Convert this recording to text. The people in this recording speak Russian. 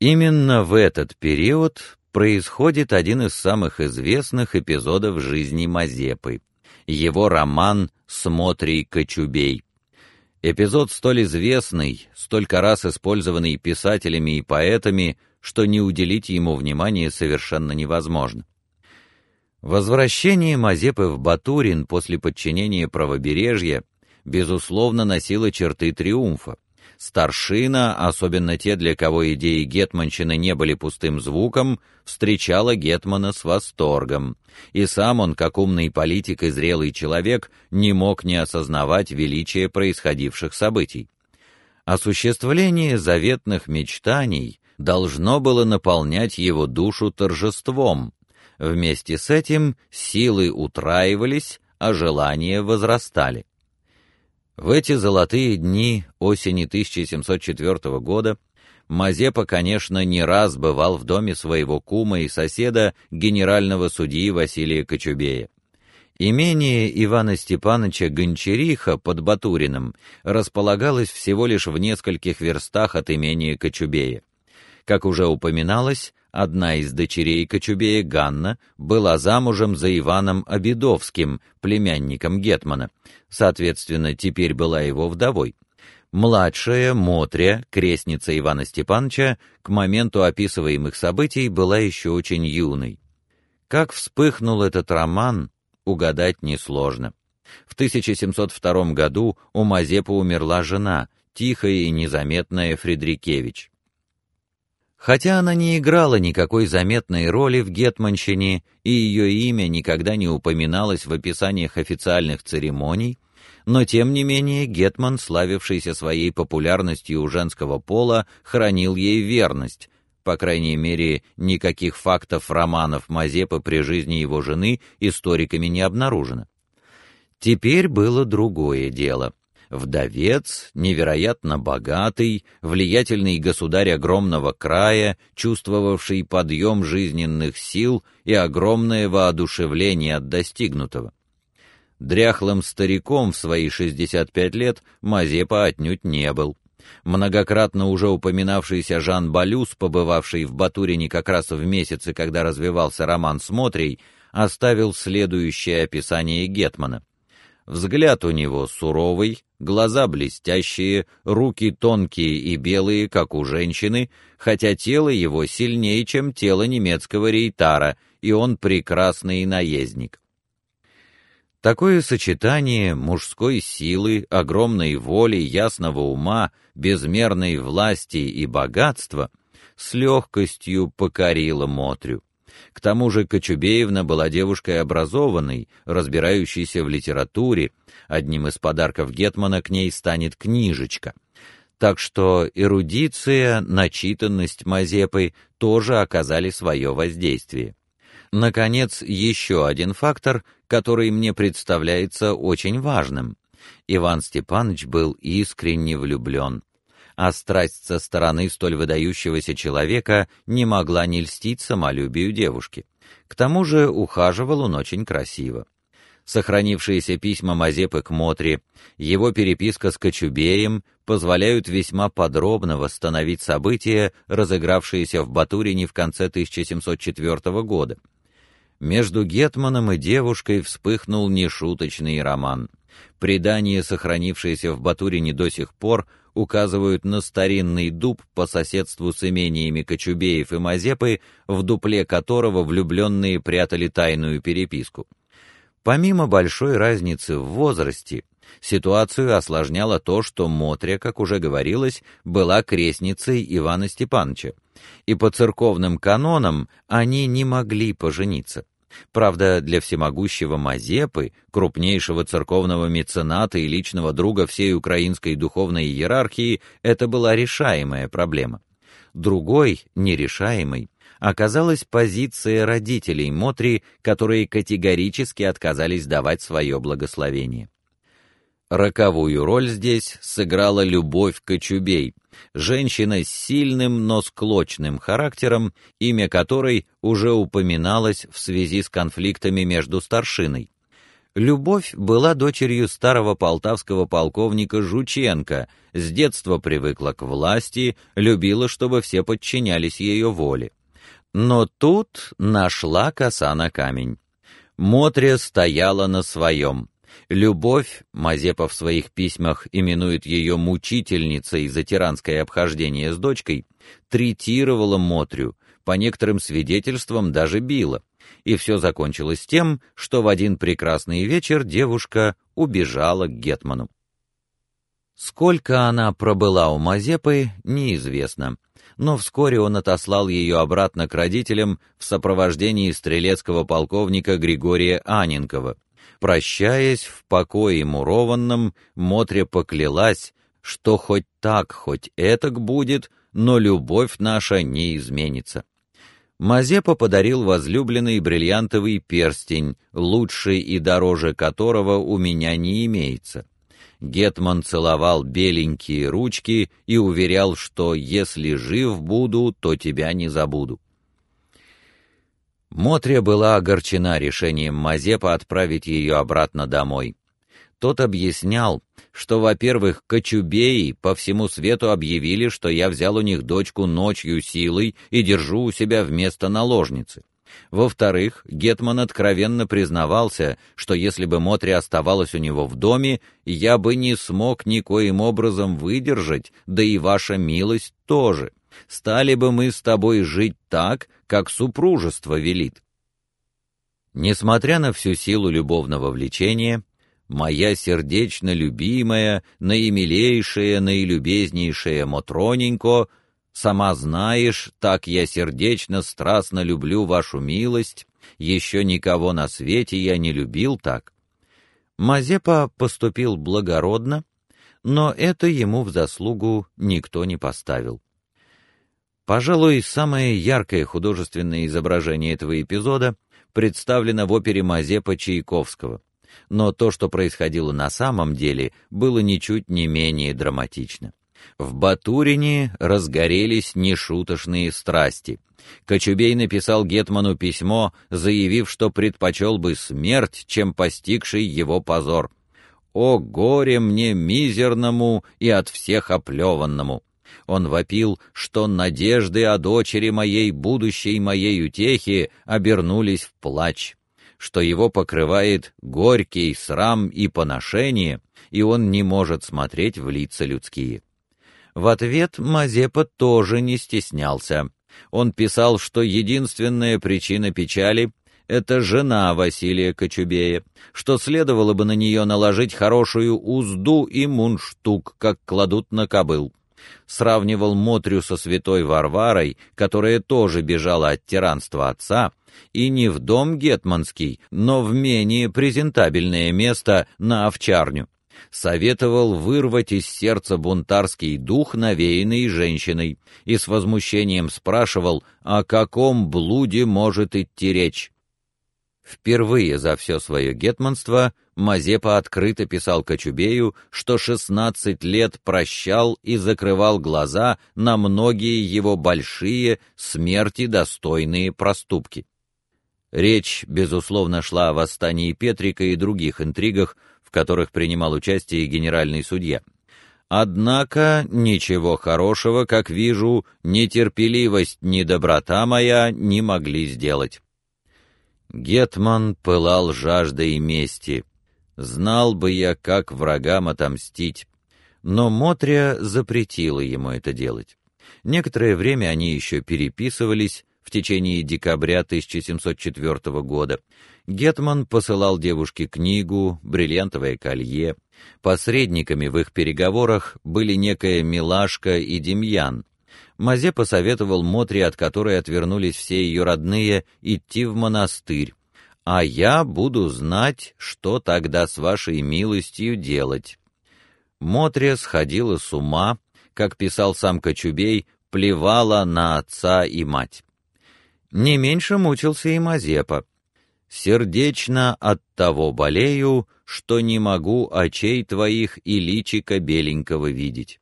Именно в этот период происходит один из самых известных эпизодов жизни Мазепы его роман Смотрий Кочубей. Эпизод столь известный, столько раз использованный писателями и поэтами, что не уделить ему внимания совершенно невозможно. Возвращение Мазепы в Батурин после подчинения правобережья безусловно носило черты триумфа. Старшина, особенно те, для кого идеи гетманщины не были пустым звуком, встречала гетмана с восторгом, и сам он, как умный политик и зрелый человек, не мог не осознавать величия происходивших событий. Осуществление заветных мечтаний должно было наполнять его душу торжеством. Вместе с этим силы утраивались, а желания возрастали. В эти золотые дни осени 1704 года Мазепа, конечно, не раз бывал в доме своего кума и соседа, генерального судьи Василия Кочубея. Имение Ивана Степановича Гончариха под Батуриным располагалось всего лишь в нескольких верстах от имения Кочубея. Как уже упоминалось, одна из дочерей Кочубея Ганна была замужем за Иваном Обедовским, племянником гетмана, соответственно, теперь была его вдовой. Младшая Мотря, крестница Ивана Степановича, к моменту описываемых событий была еще очень юной. Как вспыхнул этот роман, угадать несложно. В 1702 году у Мазепы умерла жена, тихая и незаметная Фридрикевич. Хотя она не играла никакой заметной роли в гетманщине, и ее имя никогда не упоминалось в описаниях официальных церемоний, но тем не менее гетман, славившийся своей популярностью у женского пола, хранил ей верность. По крайней мере, никаких фактов романов Мазепы при жизни его жены историками не обнаружено. Теперь было другое дело вдовец, невероятно богатый, влиятельный государь огромного края, чувствовавший подъем жизненных сил и огромное воодушевление от достигнутого. Дряхлым стариком в свои 65 лет Мазепа отнюдь не был. Многократно уже упоминавшийся Жан Балюс, побывавший в Батурине как раз в месяце, когда развивался роман Смотрий, оставил следующее описание гетмана. Взгляд у него суровый, глаза блестящие, руки тонкие и белые, как у женщины, хотя тело его сильнее, чем тело немецкого рейтара, и он прекрасный наездник. Такое сочетание мужской силы, огромной воли, ясного ума, безмерной власти и богатства с легкостью покорило Мотрю. К тому же Кочубеевна была девушкой образованной, разбирающейся в литературе. Одним из подарков гетмана к ней станет книжечка. Так что эрудиция, начитанность Мазепы тоже оказали свое воздействие. Наконец, еще один фактор, который мне представляется очень важным. Иван Степанович был искренне влюблен а страсть со стороны столь выдающегося человека не могла не льстить самолюбию девушки. К тому же ухаживал он очень красиво. Сохранившиеся письма Мазепы к Мотре, его переписка с Кочубеем позволяют весьма подробно восстановить события, разыгравшиеся в Батурине в конце 1704 года. Между гетманом и девушкой вспыхнул нешуточный роман. Предания, сохранившиеся в Батурине до сих пор, указывают на старинный дуб по соседству с имениями Кочубеев и Мазепы, в дупле которого влюбленные прятали тайную переписку. Помимо большой разницы в возрасте, ситуацию осложняло то, что Мотря, как уже говорилось, была крестницей Ивана Степановича, и по церковным канонам они не могли пожениться. Правда, для всемогущего Мазепы, крупнейшего церковного мецената и личного друга всей украинской духовной иерархии, это была решаемая проблема. Другой, нерешаемой, оказалась позиция родителей Мотри, которые категорически отказались давать свое благословение. Роковую роль здесь сыграла Любовь Кочубей, женщина с сильным, но склочным характером, имя которой уже упоминалось в связи с конфликтами между старшиной. Любовь была дочерью старого полтавского полковника Жученко, с детства привыкла к власти, любила, чтобы все подчинялись ее воле. Но тут нашла коса на камень. Мотря стояла на своем. Любовь, Мазепа в своих письмах именует ее мучительницей за тиранское обхождение с дочкой, третировала Мотрю, по некоторым свидетельствам даже била. И все закончилось тем, что в один прекрасный вечер девушка убежала к гетману. Сколько она пробыла у Мазепы, неизвестно, но вскоре он отослал ее обратно к родителям в сопровождении стрелецкого полковника Григория Аненкова. Прощаясь в покое мурованном, Мотря поклялась, что хоть так, хоть этак будет, но любовь наша не изменится. Мазепа подарил возлюбленный бриллиантовый перстень, лучший и дороже которого у меня не имеется. Гетман целовал беленькие ручки и уверял, что если жив буду, то тебя не забуду. Мотря была огорчена решением Мазепа отправить ее обратно домой. Тот объяснял, что, во-первых, кочубеи по всему свету объявили, что я взял у них дочку ночью силой и держу у себя вместо наложницы. Во-вторых, Гетман откровенно признавался, что если бы Мотри оставалась у него в доме, я бы не смог никоим образом выдержать, да и ваша милость тоже. Стали бы мы с тобой жить так, как супружество велит. Несмотря на всю силу любовного влечения, моя сердечно любимая, наимилейшая, наилюбезнейшая Мотроненько, сама знаешь, так я сердечно, страстно люблю вашу милость, еще никого на свете я не любил так. Мазепа поступил благородно, но это ему в заслугу никто не поставил. Пожалуй, самое яркое художественное изображение этого эпизода представлено в опере Мазепа Чайковского. Но то, что происходило на самом деле, было ничуть не менее драматично. В Батурине разгорелись нешуточные страсти. Кочубей написал гетману письмо, заявив, что предпочел бы смерть, чем постигший его позор. «О горе мне мизерному и от всех оплеванному!» Он вопил, что надежды о дочери моей, будущей моей утехи, обернулись в плач, что его покрывает горький срам и поношение, и он не может смотреть в лица людские. В ответ Мазепа тоже не стеснялся. Он писал, что единственная причина печали — это жена Василия Кочубея, что следовало бы на нее наложить хорошую узду и мунштук, как кладут на кобыл сравнивал Мотрю со святой Варварой, которая тоже бежала от тиранства отца, и не в дом гетманский, но в менее презентабельное место на овчарню. Советовал вырвать из сердца бунтарский дух, навеянный женщиной, и с возмущением спрашивал, о каком блуде может идти речь. Впервые за все свое гетманство Мазепа открыто писал Кочубею, что 16 лет прощал и закрывал глаза на многие его большие, смерти достойные проступки. Речь, безусловно, шла о восстании Петрика и других интригах, в которых принимал участие генеральный судья. Однако ничего хорошего, как вижу, нетерпеливость, ни доброта моя не могли сделать. Гетман пылал жаждой мести. Знал бы я, как врагам отомстить. Но Мотря запретила ему это делать. Некоторое время они еще переписывались в течение декабря 1704 года. Гетман посылал девушке книгу, бриллиантовое колье. Посредниками в их переговорах были некая Милашка и Демьян, Мазе посоветовал Мотре, от которой отвернулись все ее родные, идти в монастырь, а я буду знать, что тогда с вашей милостью делать. Мотря сходила с ума, как писал сам Кочубей, плевала на отца и мать. Не меньше мучился и Мазепа. Сердечно от того болею, что не могу очей твоих и личика беленького видеть.